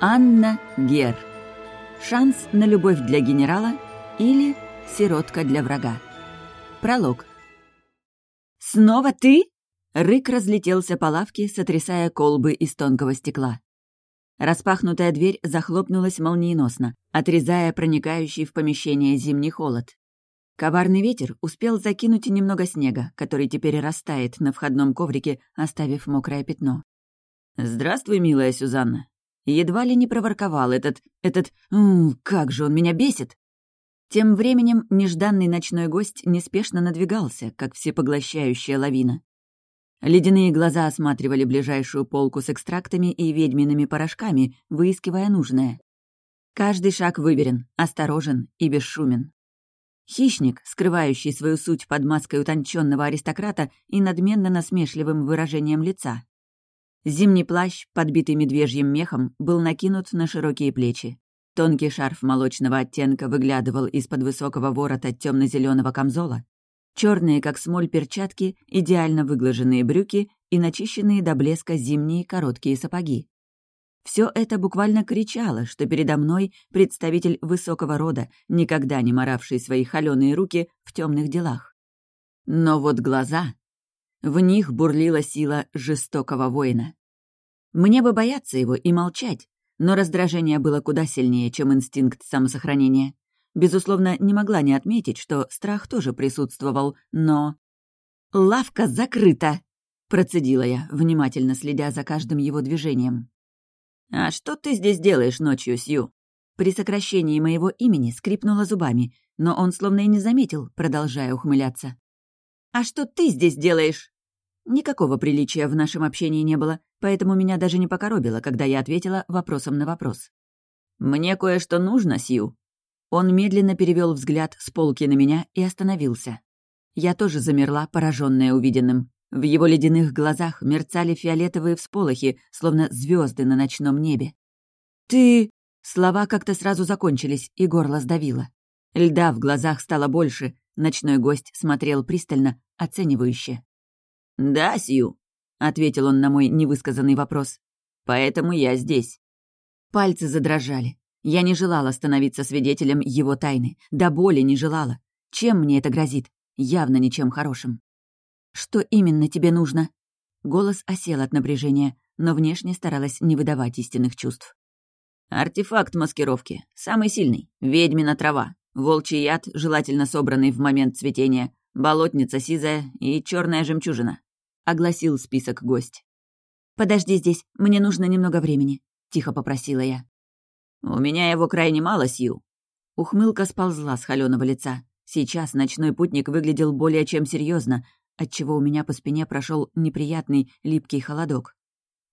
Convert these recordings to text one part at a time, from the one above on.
Анна Гер. Шанс на любовь для генерала или сиротка для врага. Пролог. «Снова ты?» Рык разлетелся по лавке, сотрясая колбы из тонкого стекла. Распахнутая дверь захлопнулась молниеносно, отрезая проникающий в помещение зимний холод. Коварный ветер успел закинуть немного снега, который теперь растает на входном коврике, оставив мокрое пятно. «Здравствуй, милая Сюзанна!» Едва ли не проворковал этот... этот... М как же он меня бесит! Тем временем нежданный ночной гость неспешно надвигался, как всепоглощающая лавина. Ледяные глаза осматривали ближайшую полку с экстрактами и ведьмиными порошками, выискивая нужное. Каждый шаг выверен, осторожен и бесшумен. Хищник, скрывающий свою суть под маской утонченного аристократа и надменно насмешливым выражением лица. Зимний плащ, подбитый медвежьим мехом, был накинут на широкие плечи. Тонкий шарф молочного оттенка выглядывал из-под высокого ворота темно зеленого камзола. Черные, как смоль, перчатки, идеально выглаженные брюки и начищенные до блеска зимние короткие сапоги. Все это буквально кричало, что передо мной представитель высокого рода, никогда не моравший свои холеные руки в темных делах. Но вот глаза... В них бурлила сила жестокого воина. Мне бы бояться его и молчать, но раздражение было куда сильнее, чем инстинкт самосохранения. Безусловно, не могла не отметить, что страх тоже присутствовал, но... «Лавка закрыта!» — процедила я, внимательно следя за каждым его движением. «А что ты здесь делаешь ночью, Сью?» При сокращении моего имени скрипнула зубами, но он словно и не заметил, продолжая ухмыляться. «А что ты здесь делаешь?» Никакого приличия в нашем общении не было, поэтому меня даже не покоробило, когда я ответила вопросом на вопрос. «Мне кое-что нужно, Сью». Он медленно перевел взгляд с полки на меня и остановился. Я тоже замерла, пораженная увиденным. В его ледяных глазах мерцали фиолетовые всполохи, словно звезды на ночном небе. «Ты...» Слова как-то сразу закончились, и горло сдавило. Льда в глазах стало больше, ночной гость смотрел пристально, оценивающе. «Да, Сью», — ответил он на мой невысказанный вопрос. «Поэтому я здесь». Пальцы задрожали. Я не желала становиться свидетелем его тайны. До боли не желала. Чем мне это грозит? Явно ничем хорошим. «Что именно тебе нужно?» Голос осел от напряжения, но внешне старалась не выдавать истинных чувств. «Артефакт маскировки. Самый сильный. Ведьмина трава. Волчий яд, желательно собранный в момент цветения. Болотница сизая и черная жемчужина огласил список гость. «Подожди здесь, мне нужно немного времени», — тихо попросила я. «У меня его крайне мало, Сью». Ухмылка сползла с холёного лица. Сейчас ночной путник выглядел более чем серьезно, отчего у меня по спине прошел неприятный липкий холодок.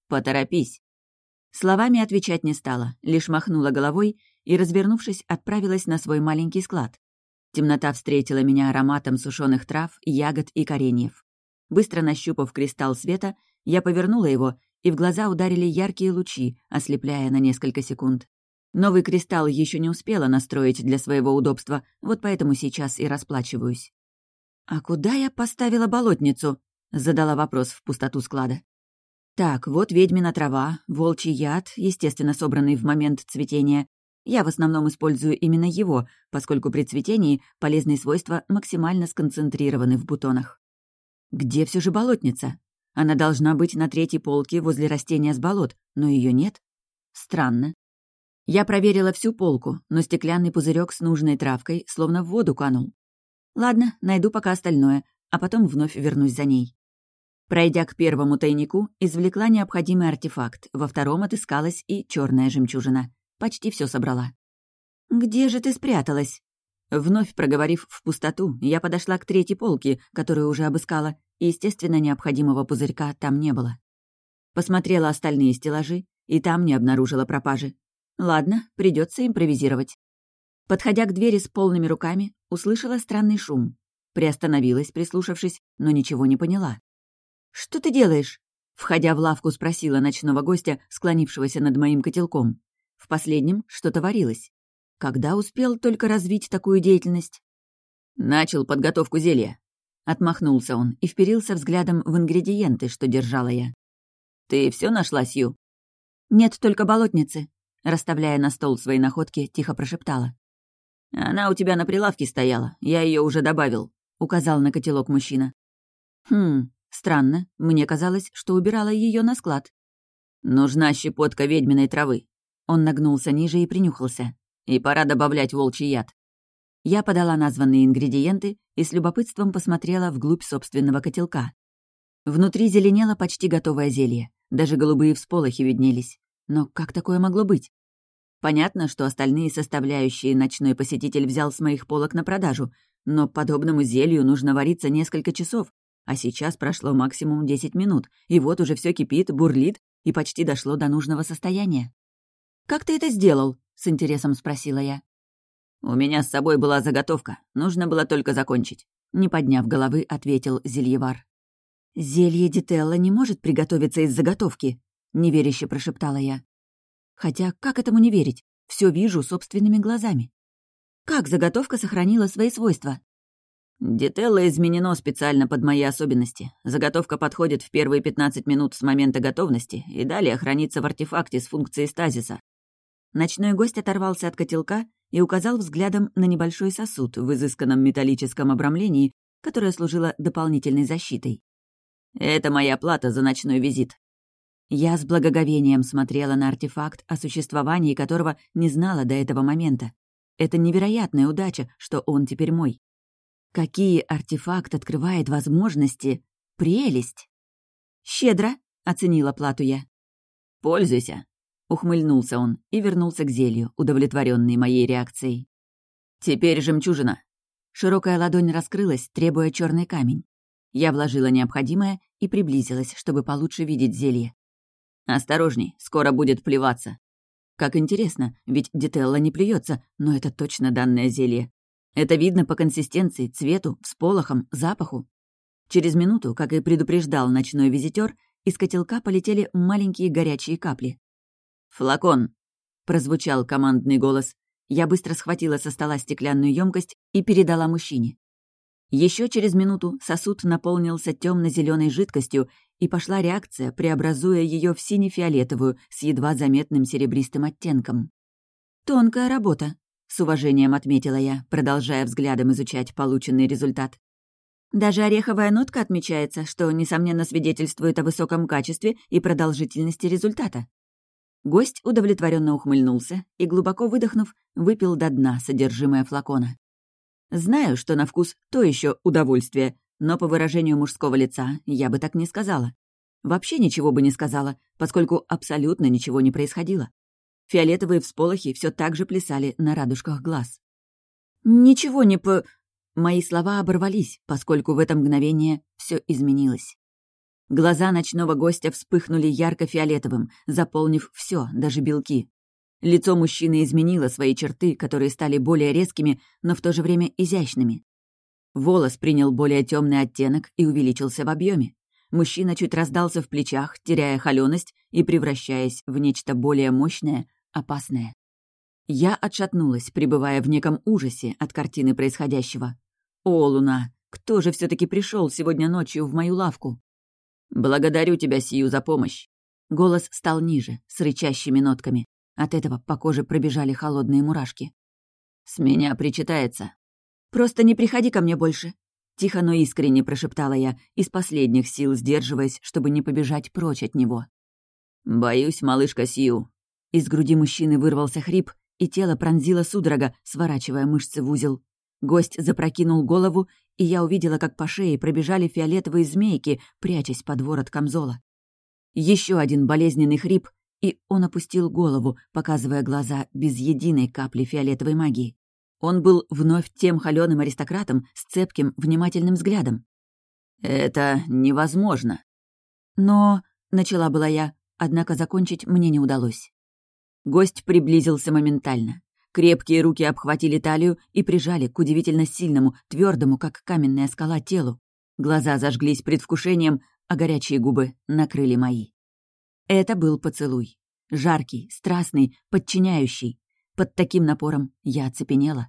«Поторопись». Словами отвечать не стала, лишь махнула головой и, развернувшись, отправилась на свой маленький склад. Темнота встретила меня ароматом сушеных трав, ягод и кореньев. Быстро нащупав кристалл света, я повернула его, и в глаза ударили яркие лучи, ослепляя на несколько секунд. Новый кристалл еще не успела настроить для своего удобства, вот поэтому сейчас и расплачиваюсь. «А куда я поставила болотницу?» — задала вопрос в пустоту склада. «Так, вот ведьмина трава, волчий яд, естественно, собранный в момент цветения. Я в основном использую именно его, поскольку при цветении полезные свойства максимально сконцентрированы в бутонах. Где все же болотница? Она должна быть на третьей полке возле растения с болот, но ее нет. Странно. Я проверила всю полку, но стеклянный пузырек с нужной травкой словно в воду канул. Ладно, найду пока остальное, а потом вновь вернусь за ней. Пройдя к первому тайнику, извлекла необходимый артефакт, во втором отыскалась и черная жемчужина. Почти все собрала. «Где же ты спряталась?» Вновь проговорив в пустоту, я подошла к третьей полке, которую уже обыскала, и, естественно, необходимого пузырька там не было. Посмотрела остальные стеллажи, и там не обнаружила пропажи. Ладно, придется импровизировать. Подходя к двери с полными руками, услышала странный шум. Приостановилась, прислушавшись, но ничего не поняла. «Что ты делаешь?» Входя в лавку, спросила ночного гостя, склонившегося над моим котелком. В последнем что-то варилось. Когда успел только развить такую деятельность? Начал подготовку зелья. Отмахнулся он и вперился взглядом в ингредиенты, что держала я. «Ты все нашла, Сью?» «Нет, только болотницы». Расставляя на стол свои находки, тихо прошептала. «Она у тебя на прилавке стояла, я ее уже добавил», — указал на котелок мужчина. «Хм, странно, мне казалось, что убирала ее на склад». «Нужна щепотка ведьминой травы». Он нагнулся ниже и принюхался. «И пора добавлять волчий яд». Я подала названные ингредиенты и с любопытством посмотрела вглубь собственного котелка. Внутри зеленело почти готовое зелье. Даже голубые всполохи виднелись. Но как такое могло быть? Понятно, что остальные составляющие ночной посетитель взял с моих полок на продажу, но подобному зелью нужно вариться несколько часов, а сейчас прошло максимум 10 минут, и вот уже все кипит, бурлит и почти дошло до нужного состояния. «Как ты это сделал?» — с интересом спросила я. «У меня с собой была заготовка, нужно было только закончить», — не подняв головы, ответил Зельевар. «Зелье Дителла не может приготовиться из заготовки», — неверяще прошептала я. Хотя как этому не верить? Все вижу собственными глазами. Как заготовка сохранила свои свойства? Детелло изменено специально под мои особенности. Заготовка подходит в первые 15 минут с момента готовности и далее хранится в артефакте с функцией стазиса. Ночной гость оторвался от котелка и указал взглядом на небольшой сосуд в изысканном металлическом обрамлении, которое служило дополнительной защитой. «Это моя плата за ночной визит. Я с благоговением смотрела на артефакт, о существовании которого не знала до этого момента. Это невероятная удача, что он теперь мой. Какие артефакт открывает возможности? Прелесть! «Щедро!» — оценила плату я. «Пользуйся!» — ухмыльнулся он и вернулся к зелью, удовлетворенный моей реакцией. «Теперь жемчужина!» Широкая ладонь раскрылась, требуя черный камень. Я вложила необходимое и приблизилась, чтобы получше видеть зелье. «Осторожней, скоро будет плеваться». Как интересно, ведь Детелла не плюется, но это точно данное зелье. Это видно по консистенции, цвету, всполохам, запаху. Через минуту, как и предупреждал ночной визитер, из котелка полетели маленькие горячие капли. «Флакон!» — прозвучал командный голос. Я быстро схватила со стола стеклянную емкость и передала мужчине. Еще через минуту сосуд наполнился темно-зеленой жидкостью, и пошла реакция, преобразуя ее в сине-фиолетовую с едва заметным серебристым оттенком. «Тонкая работа», — с уважением отметила я, продолжая взглядом изучать полученный результат. Даже ореховая нотка отмечается, что, несомненно, свидетельствует о высоком качестве и продолжительности результата. Гость удовлетворенно ухмыльнулся и, глубоко выдохнув, выпил до дна содержимое флакона. Знаю, что на вкус то еще удовольствие, но по выражению мужского лица я бы так не сказала. Вообще ничего бы не сказала, поскольку абсолютно ничего не происходило. Фиолетовые всполохи все так же плясали на радужках глаз. «Ничего не по...» Мои слова оборвались, поскольку в это мгновение все изменилось. Глаза ночного гостя вспыхнули ярко-фиолетовым, заполнив все, даже белки. Лицо мужчины изменило свои черты, которые стали более резкими, но в то же время изящными. Волос принял более темный оттенок и увеличился в объеме. Мужчина чуть раздался в плечах, теряя холёность и превращаясь в нечто более мощное, опасное. Я отшатнулась, пребывая в неком ужасе от картины происходящего. «О, Луна, кто же все таки пришел сегодня ночью в мою лавку?» «Благодарю тебя, Сию, за помощь». Голос стал ниже, с рычащими нотками. От этого по коже пробежали холодные мурашки. «С меня причитается. Просто не приходи ко мне больше». Тихо, но искренне прошептала я, из последних сил сдерживаясь, чтобы не побежать прочь от него. «Боюсь, малышка Сью». Из груди мужчины вырвался хрип, и тело пронзило судорога, сворачивая мышцы в узел. Гость запрокинул голову, и я увидела, как по шее пробежали фиолетовые змейки, прячась под ворот камзола. Еще один болезненный хрип, и он опустил голову, показывая глаза без единой капли фиолетовой магии. Он был вновь тем холёным аристократом с цепким, внимательным взглядом. «Это невозможно». «Но...» — начала была я, однако закончить мне не удалось. Гость приблизился моментально. Крепкие руки обхватили талию и прижали к удивительно сильному, твердому, как каменная скала, телу. Глаза зажглись предвкушением, а горячие губы накрыли мои. Это был поцелуй. Жаркий, страстный, подчиняющий. Под таким напором я оцепенела.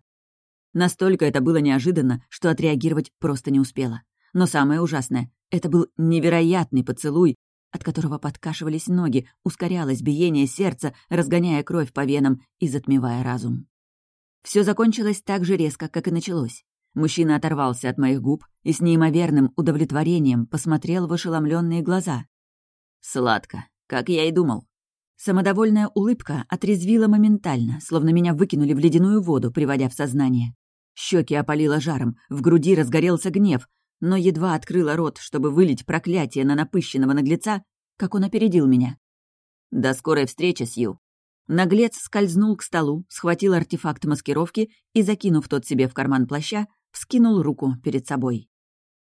Настолько это было неожиданно, что отреагировать просто не успела. Но самое ужасное — это был невероятный поцелуй, от которого подкашивались ноги, ускорялось биение сердца, разгоняя кровь по венам и затмевая разум. Все закончилось так же резко, как и началось. Мужчина оторвался от моих губ и с неимоверным удовлетворением посмотрел в ошеломленные глаза. «Сладко, как я и думал». Самодовольная улыбка отрезвила моментально, словно меня выкинули в ледяную воду, приводя в сознание. Щеки опалило жаром, в груди разгорелся гнев, но едва открыла рот, чтобы вылить проклятие на напыщенного наглеца, как он опередил меня. «До скорой встречи, Сью!» Наглец скользнул к столу, схватил артефакт маскировки и, закинув тот себе в карман плаща, вскинул руку перед собой.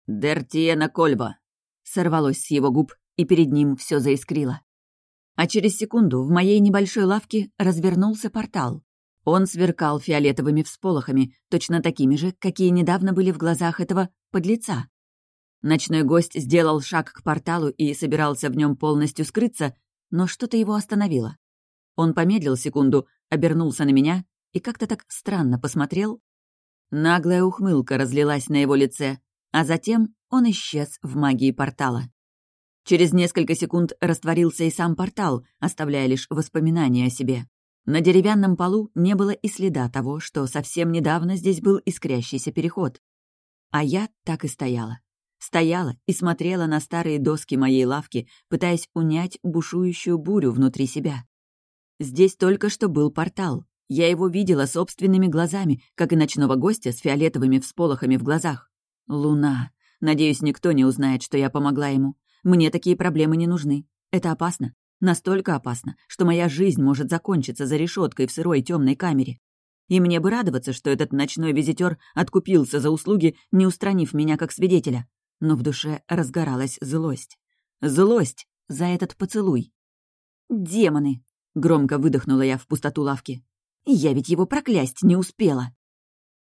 «Дертиена Кольба!» Сорвалось с его губ, и перед ним все заискрило. А через секунду в моей небольшой лавке развернулся портал. Он сверкал фиолетовыми всполохами, точно такими же, какие недавно были в глазах этого подлеца. Ночной гость сделал шаг к порталу и собирался в нем полностью скрыться, но что-то его остановило. Он помедлил секунду, обернулся на меня и как-то так странно посмотрел. Наглая ухмылка разлилась на его лице, а затем он исчез в магии портала. Через несколько секунд растворился и сам портал, оставляя лишь воспоминания о себе. На деревянном полу не было и следа того, что совсем недавно здесь был искрящийся переход. А я так и стояла. Стояла и смотрела на старые доски моей лавки, пытаясь унять бушующую бурю внутри себя. Здесь только что был портал. Я его видела собственными глазами, как и ночного гостя с фиолетовыми всполохами в глазах. Луна. Надеюсь, никто не узнает, что я помогла ему. Мне такие проблемы не нужны. Это опасно. Настолько опасно, что моя жизнь может закончиться за решеткой в сырой темной камере. И мне бы радоваться, что этот ночной визитер откупился за услуги, не устранив меня как свидетеля. Но в душе разгоралась злость. Злость за этот поцелуй. «Демоны!» — громко выдохнула я в пустоту лавки. «Я ведь его проклясть не успела!»